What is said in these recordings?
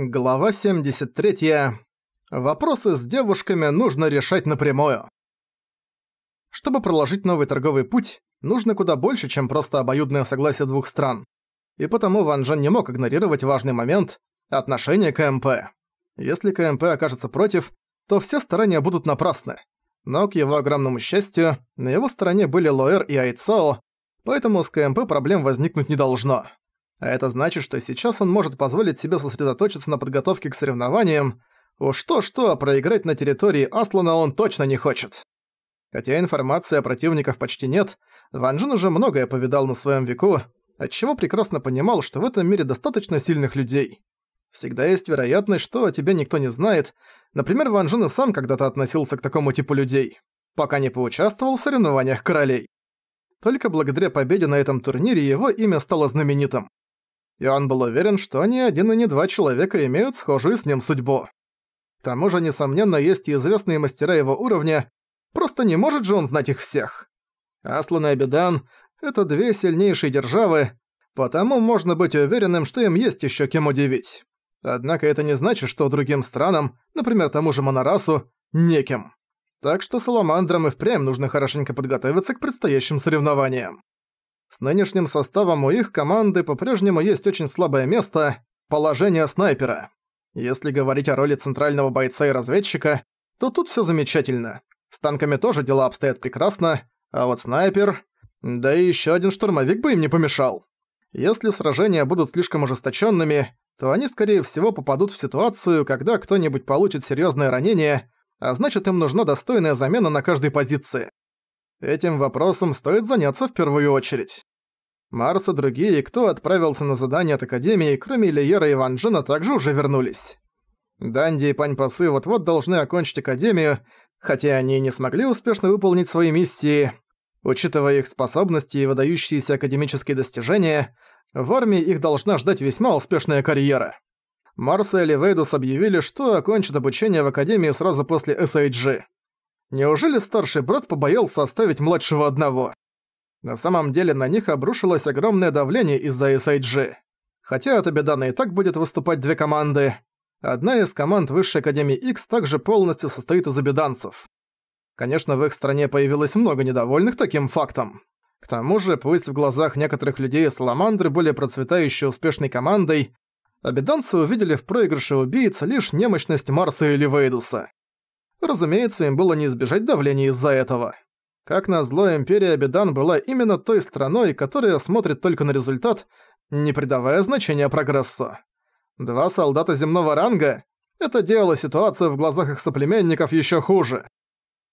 Глава 73. Вопросы с девушками нужно решать напрямую. Чтобы проложить новый торговый путь, нужно куда больше, чем просто обоюдное согласие двух стран. И потому Ван Джен не мог игнорировать важный момент – отношение к КМП. Если КМП окажется против, то все старания будут напрасны. Но, к его огромному счастью, на его стороне были Лоэр и Айцао, поэтому с КМП проблем возникнуть не должно. А это значит, что сейчас он может позволить себе сосредоточиться на подготовке к соревнованиям. Уж то-что, проиграть на территории Аслана он точно не хочет. Хотя информации о противниках почти нет, Ван Джин уже многое повидал на своем веку, отчего прекрасно понимал, что в этом мире достаточно сильных людей. Всегда есть вероятность, что о тебе никто не знает. Например, Ван Джин и сам когда-то относился к такому типу людей, пока не поучаствовал в соревнованиях королей. Только благодаря победе на этом турнире его имя стало знаменитым и он был уверен, что ни один и ни два человека имеют схожую с ним судьбу. К тому же, несомненно, есть и известные мастера его уровня, просто не может же он знать их всех. Аслан и Абидан — это две сильнейшие державы, потому можно быть уверенным, что им есть еще кем удивить. Однако это не значит, что другим странам, например, тому же Монорасу, неким. Так что Саламандрам и впрямь нужно хорошенько подготовиться к предстоящим соревнованиям. С нынешним составом у их команды по-прежнему есть очень слабое место – положение снайпера. Если говорить о роли центрального бойца и разведчика, то тут всё замечательно. С танками тоже дела обстоят прекрасно, а вот снайпер... Да и ещё один штурмовик бы им не помешал. Если сражения будут слишком ужесточенными, то они, скорее всего, попадут в ситуацию, когда кто-нибудь получит серьезное ранение, а значит им нужна достойная замена на каждой позиции. Этим вопросом стоит заняться в первую очередь. Марс и другие, кто отправился на задание от Академии, кроме Ильера и Ван Джена, также уже вернулись. Данди и Пань Пасы вот-вот должны окончить Академию, хотя они не смогли успешно выполнить свои миссии. Учитывая их способности и выдающиеся академические достижения, в армии их должна ждать весьма успешная карьера. Марс и Эливейдус объявили, что окончат обучение в Академии сразу после SAG. Неужели старший брат побоялся оставить младшего одного? На самом деле на них обрушилось огромное давление из-за SIG. Хотя от Абедана и так будет выступать две команды. Одна из команд Высшей Академии X также полностью состоит из абеданцев. Конечно, в их стране появилось много недовольных таким фактом. К тому же, пусть в глазах некоторых людей Саламандры были процветающей успешной командой, абеданцы увидели в проигрыше убийц лишь немощность Марса или Вейдуса. Разумеется, им было не избежать давления из-за этого. Как назло, Империя Абидан была именно той страной, которая смотрит только на результат, не придавая значения прогрессу. Два солдата земного ранга — это делало ситуацию в глазах их соплеменников еще хуже.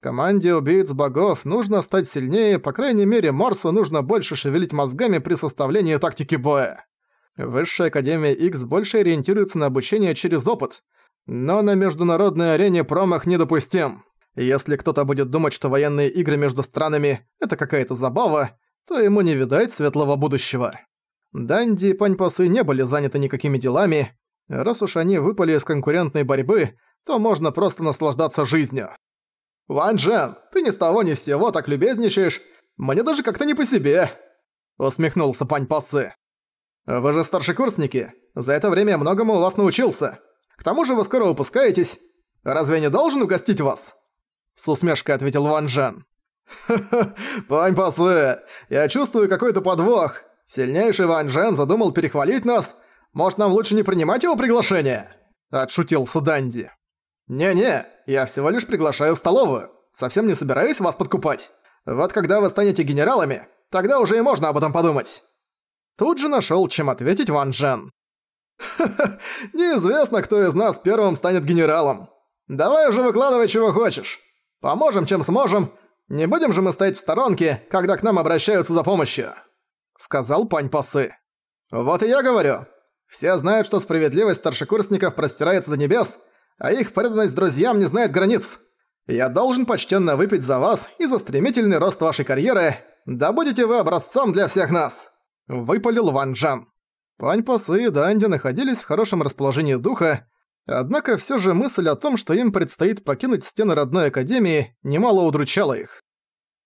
Команде убийц богов нужно стать сильнее, по крайней мере, Марсу нужно больше шевелить мозгами при составлении тактики боя. Высшая Академия X больше ориентируется на обучение через опыт, но на международной арене промах недопустим. Если кто-то будет думать, что военные игры между странами – это какая-то забава, то ему не видать светлого будущего. Данди и Паньпасы не были заняты никакими делами. Раз уж они выпали из конкурентной борьбы, то можно просто наслаждаться жизнью. «Ван Джен, ты ни с того ни с сего так любезничаешь. Мне даже как-то не по себе!» Усмехнулся Паньпасы. «Вы же старшекурсники. За это время многому у вас научился. К тому же вы скоро выпускаетесь. Разве я не должен угостить вас?» С усмешкой ответил Ван Джен. «Ха-ха, пань Пасы, я чувствую какой-то подвох. Сильнейший Ван Джен задумал перехвалить нас. Может, нам лучше не принимать его приглашение?» Отшутился Данди. «Не-не, я всего лишь приглашаю в столовую. Совсем не собираюсь вас подкупать. Вот когда вы станете генералами, тогда уже и можно об этом подумать». Тут же нашёл, чем ответить Ван Джен. «Ха-ха, неизвестно, кто из нас первым станет генералом. Давай уже выкладывай, чего хочешь. Поможем, чем сможем. Не будем же мы стоять в сторонке, когда к нам обращаются за помощью», — сказал пань Пасы. «Вот и я говорю. Все знают, что справедливость старшекурсников простирается до небес, а их преданность друзьям не знает границ. Я должен почтенно выпить за вас и за стремительный рост вашей карьеры. Да будете вы образцом для всех нас!» — выпалил Ван Джан. Пань Пасы и Данди находились в хорошем расположении духа, однако всё же мысль о том, что им предстоит покинуть стены родной академии, немало удручала их.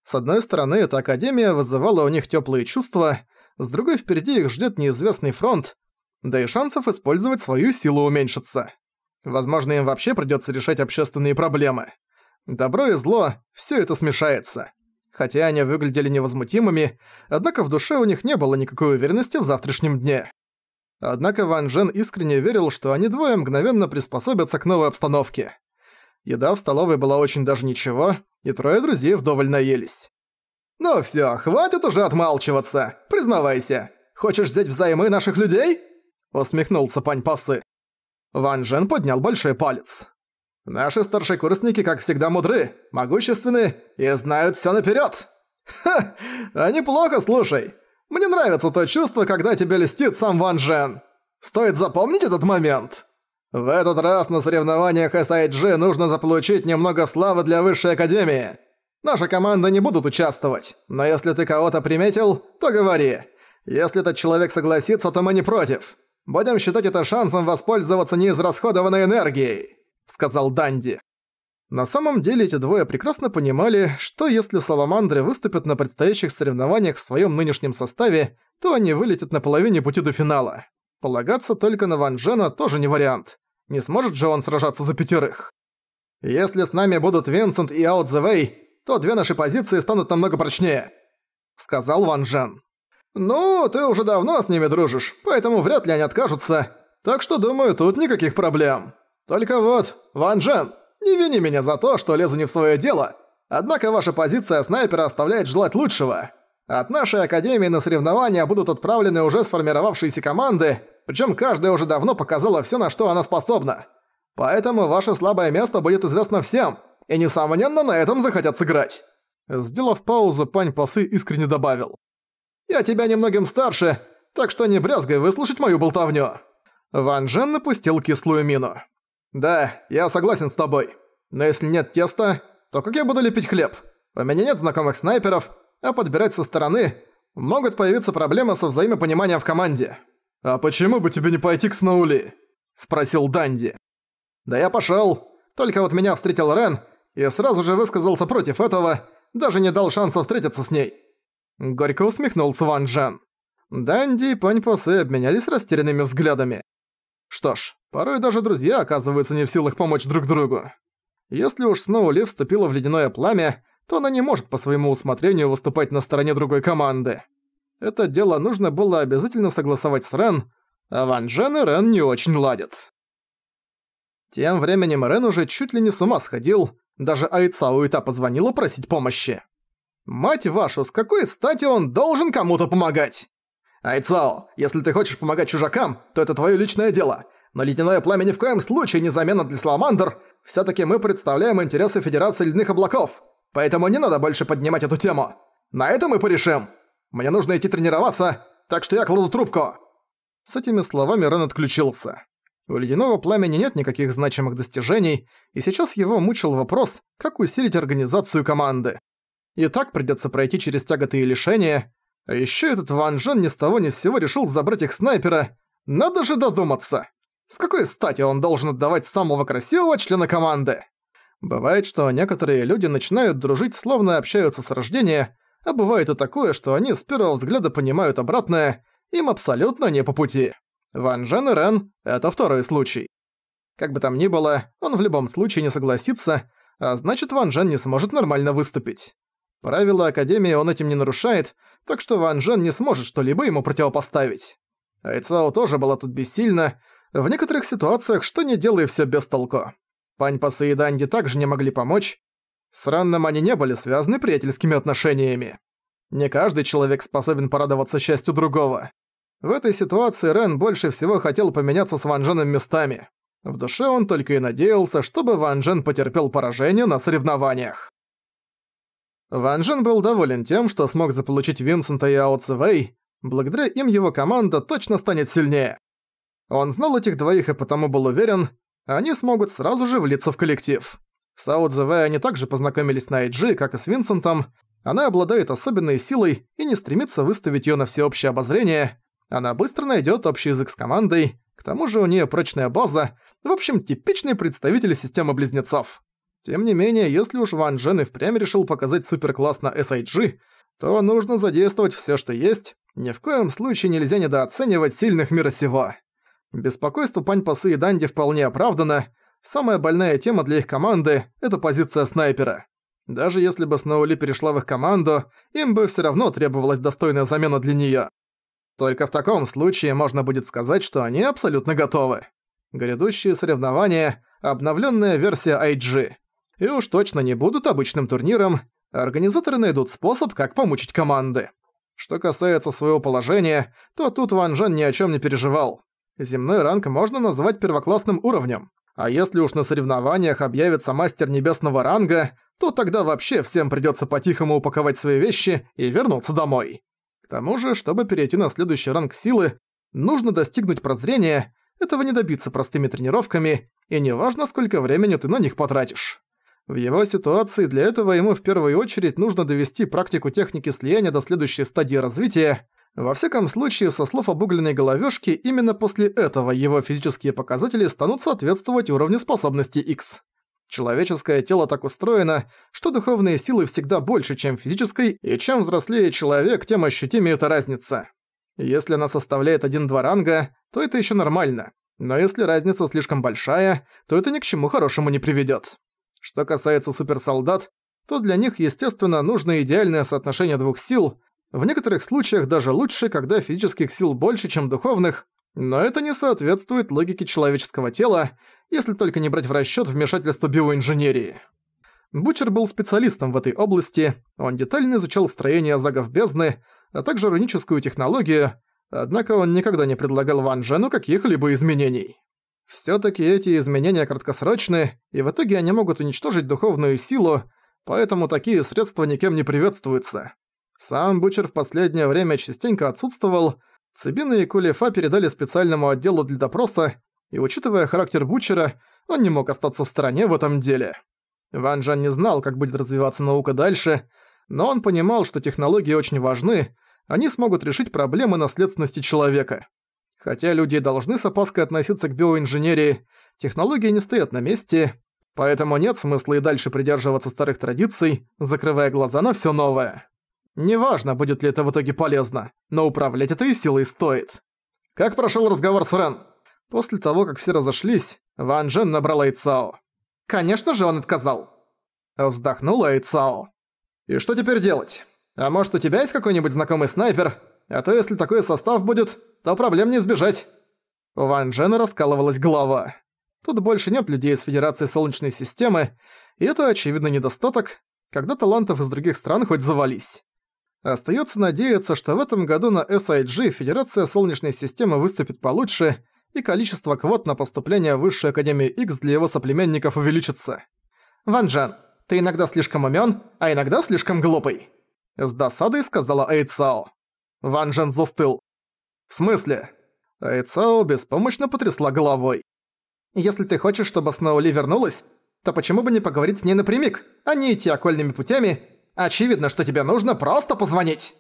С одной стороны, эта академия вызывала у них тёплые чувства, с другой впереди их ждёт неизвестный фронт, да и шансов использовать свою силу уменьшится. Возможно, им вообще придётся решать общественные проблемы. Добро и зло – всё это смешается. Хотя они выглядели невозмутимыми, однако в душе у них не было никакой уверенности в завтрашнем дне. Однако Ван Джен искренне верил, что они двое мгновенно приспособятся к новой обстановке. Еда в столовой была очень даже ничего, и трое друзей вдоволь наелись. «Ну всё, хватит уже отмалчиваться, признавайся. Хочешь взять взаймы наших людей?» Усмехнулся Пань Пасы. Ван Джен поднял большой палец. «Наши старшекурсники, как всегда, мудры, могущественны и знают всё наперёд. Ха, а неплохо, слушай. Мне нравится то чувство, когда тебе льстит сам Ван Джен. Стоит запомнить этот момент. В этот раз на соревнованиях SIG нужно заполучить немного славы для Высшей Академии. Наша команда не будут участвовать, но если ты кого-то приметил, то говори. Если этот человек согласится, то мы не против. Будем считать это шансом воспользоваться неизрасходованной энергией», — сказал Данди. На самом деле эти двое прекрасно понимали, что если Саламандры выступят на предстоящих соревнованиях в своем нынешнем составе, то они вылетят на половине пути до финала. Полагаться только на Ван Джена тоже не вариант. Не сможет же он сражаться за пятерых. Если с нами будут Винсент и The Way, то две наши позиции станут намного прочнее», — сказал Ван Джен. «Ну, ты уже давно с ними дружишь, поэтому вряд ли они откажутся. Так что, думаю, тут никаких проблем. Только вот, Ван Джен, не вини меня за то, что лезу не в своё дело, однако ваша позиция снайпера оставляет желать лучшего. От нашей академии на соревнования будут отправлены уже сформировавшиеся команды, причём каждая уже давно показала всё, на что она способна. Поэтому ваше слабое место будет известно всем, и несомненно на этом захотят сыграть». Сделав паузу, пань Пасы искренне добавил. «Я тебя немногим старше, так что не брезгай выслушать мою болтовню». Ван Джен напустил кислую мину. «Да, я согласен с тобой. Но если нет теста, то как я буду лепить хлеб? У меня нет знакомых снайперов, а подбирать со стороны могут появиться проблемы со взаимопониманием в команде». «А почему бы тебе не пойти к Сноули?» – спросил Данди. «Да я пошёл. Только вот меня встретил Рен и сразу же высказался против этого, даже не дал шанса встретиться с ней». Горько усмехнулся Ван Джен. Данди и Пань Посе обменялись растерянными взглядами. Что ж, порой даже друзья оказываются не в силах помочь друг другу. Если уж снова Лив вступила в ледяное пламя, то она не может по своему усмотрению выступать на стороне другой команды. Это дело нужно было обязательно согласовать с Рен, а Ван Джен и Рен не очень ладят. Тем временем Рен уже чуть ли не с ума сходил, даже Айцао и та позвонила просить помощи. «Мать вашу, с какой стати он должен кому-то помогать?» «Айцао, если ты хочешь помогать чужакам, то это твое личное дело. Но ледяное пламя ни в коем случае не замена для Саламандр. все таки мы представляем интересы Федерации Ледяных Облаков. Поэтому не надо больше поднимать эту тему. На этом мы порешим. Мне нужно идти тренироваться, так что я кладу трубку». С этими словами Рен отключился. У Ледяного Пламени нет никаких значимых достижений, и сейчас его мучил вопрос, как усилить организацию команды. И так придется пройти через тяготы и лишения, а ещё этот Ван Джен ни с того ни с сего решил забрать их снайпера. Надо же додуматься. С какой стати он должен отдавать самого красивого члена команды? Бывает, что некоторые люди начинают дружить, словно общаются с рождения, а бывает и такое, что они с первого взгляда понимают обратное, им абсолютно не по пути. Ван Джен и Рен — это второй случай. Как бы там ни было, он в любом случае не согласится, а значит Ван Джен не сможет нормально выступить. Правила Академии он этим не нарушает, так что Ван Джен не сможет что-либо ему противопоставить. Айцао тоже была тут бессильна, в некоторых ситуациях что не делай все без толку. Пань Пасы и Данди также не могли помочь. С Ранном они не были связаны приятельскими отношениями. Не каждый человек способен порадоваться счастью другого. В этой ситуации Рен больше всего хотел поменяться с Ван Дженом местами. В душе он только и надеялся, чтобы Ван Джен потерпел поражение на соревнованиях. Ван Джен был доволен тем, что смог заполучить Винсента и Ао Цивэй, благодаря им его команда точно станет сильнее. Он знал этих двоих и потому был уверен, они смогут сразу же влиться в коллектив. С Цивэй они также познакомились на IG, как и с Винсентом, она обладает особенной силой и не стремится выставить её на всеобщее обозрение, она быстро найдёт общий язык с командой, к тому же у неё прочная база, в общем, типичный представитель системы близнецов. Тем не менее, если уж Ван Джен и впрямь решил показать суперкласс на SIG, то нужно задействовать всё, что есть, ни в коем случае нельзя недооценивать сильных мира сего. Беспокойство Пань Пасы и Данди вполне оправдано. Самая больная тема для их команды – это позиция снайпера. Даже если бы Сноули перешла в их команду, им бы всё равно требовалась достойная замена для неё. Только в таком случае можно будет сказать, что они абсолютно готовы. Грядущие соревнования – обновленная версия IG. И уж точно не будут обычным турниром, организаторы найдут способ, как помучить команды. Что касается своего положения, то тут Ван Жен ни о чем не переживал. Земной ранг можно назвать первоклассным уровнем. А если уж на соревнованиях объявится мастер небесного ранга, то тогда вообще всем придется по-тихому упаковать свои вещи и вернуться домой. К тому же, чтобы перейти на следующий ранг силы, нужно достигнуть прозрения, этого не добиться простыми тренировками, и неважно, сколько времени ты на них потратишь. В его ситуации для этого ему в первую очередь нужно довести практику техники слияния до следующей стадии развития. Во всяком случае, со слов обугленной головёшки, именно после этого его физические показатели станут соответствовать уровню способности X. Человеческое тело так устроено, что духовные силы всегда больше, чем физической, и чем взрослее человек, тем ощутимее эта разница. Если она составляет 1-2 ранга, то это ещё нормально. Но если разница слишком большая, то это ни к чему хорошему не приведёт. Что касается суперсолдат, то для них, естественно, нужно идеальное соотношение двух сил, в некоторых случаях даже лучше, когда физических сил больше, чем духовных, но это не соответствует логике человеческого тела, если только не брать в расчёт вмешательство биоинженерии. Бучер был специалистом в этой области, он детально изучал строение загов бездны, а также руническую технологию, однако он никогда не предлагал Ван Джену каких-либо изменений. Всё-таки эти изменения краткосрочны, и в итоге они могут уничтожить духовную силу, поэтому такие средства никем не приветствуются. Сам Бучер в последнее время частенько отсутствовал, Цибина и Кулифа передали специальному отделу для допроса, и учитывая характер Бучера, он не мог остаться в стороне в этом деле. Ван Джан не знал, как будет развиваться наука дальше, но он понимал, что технологии очень важны, они смогут решить проблемы наследственности человека. Хотя люди должны с опаской относиться к биоинженерии, технологии не стоят на месте, поэтому нет смысла и дальше придерживаться старых традиций, закрывая глаза на всё новое. Неважно, будет ли это в итоге полезно, но управлять этой силой стоит. Как прошёл разговор с Рен? После того, как все разошлись, Ван Джен набрал Айцао. Конечно же он отказал. Вздохнула Айцао. И что теперь делать? А может у тебя есть какой-нибудь знакомый снайпер? А то если такой состав будет, то проблем не избежать. У Ван Джена раскалывалась голова. Тут больше нет людей из Федерации Солнечной системы, и это очевидно недостаток, когда талантов из других стран хоть завались. Остаётся надеяться, что в этом году на SIG Федерация Солнечной системы выступит получше, и количество квот на поступление в Высшую Академию X для его соплеменников увеличится. «Ван Джан, ты иногда слишком умён, а иногда слишком глупый», — с досадой сказала Эйцао. Ван Джен застыл. «В смысле?» Эйцао беспомощно потрясла головой. «Если ты хочешь, чтобы Сноули вернулась, то почему бы не поговорить с ней напрямик, а не идти окольными путями Очевидно, что тебе нужно просто позвонить.